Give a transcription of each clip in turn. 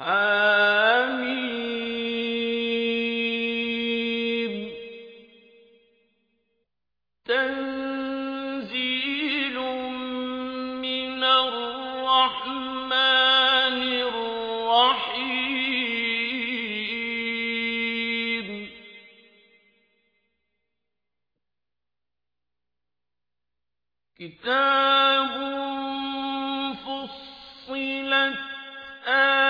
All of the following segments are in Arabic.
حم تنزيل من الرحمن الرحيم. كتاب فصلت آه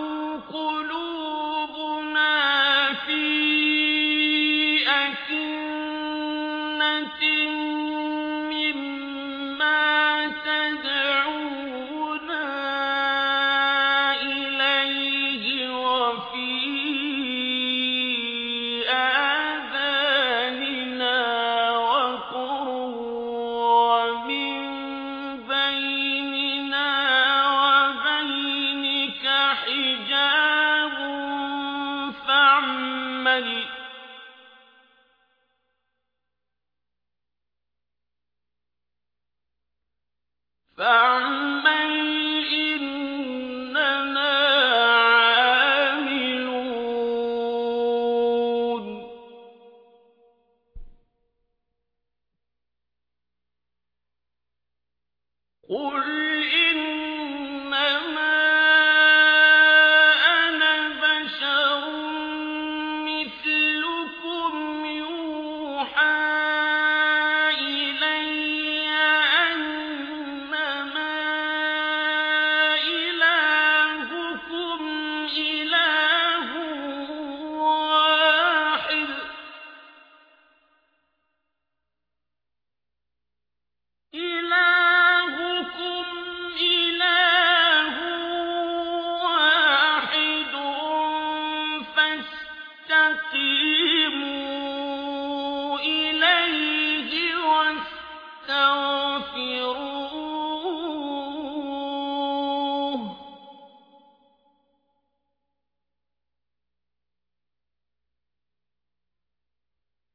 قل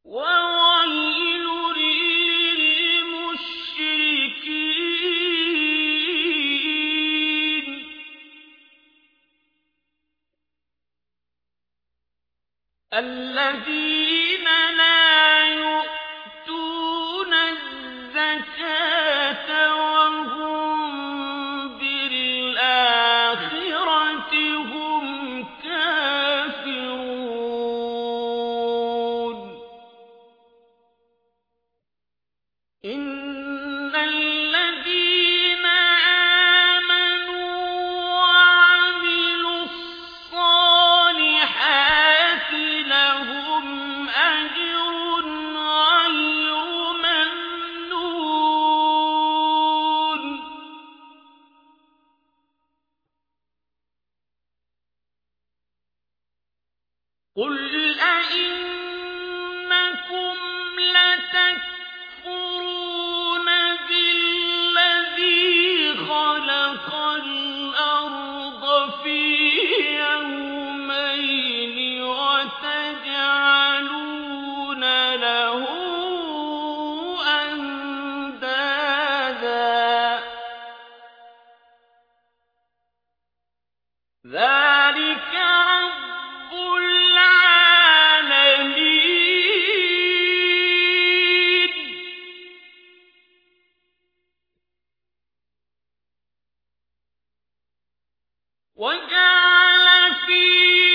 Whoa! الذي قل أئنكم لتكفرون وجعل فيه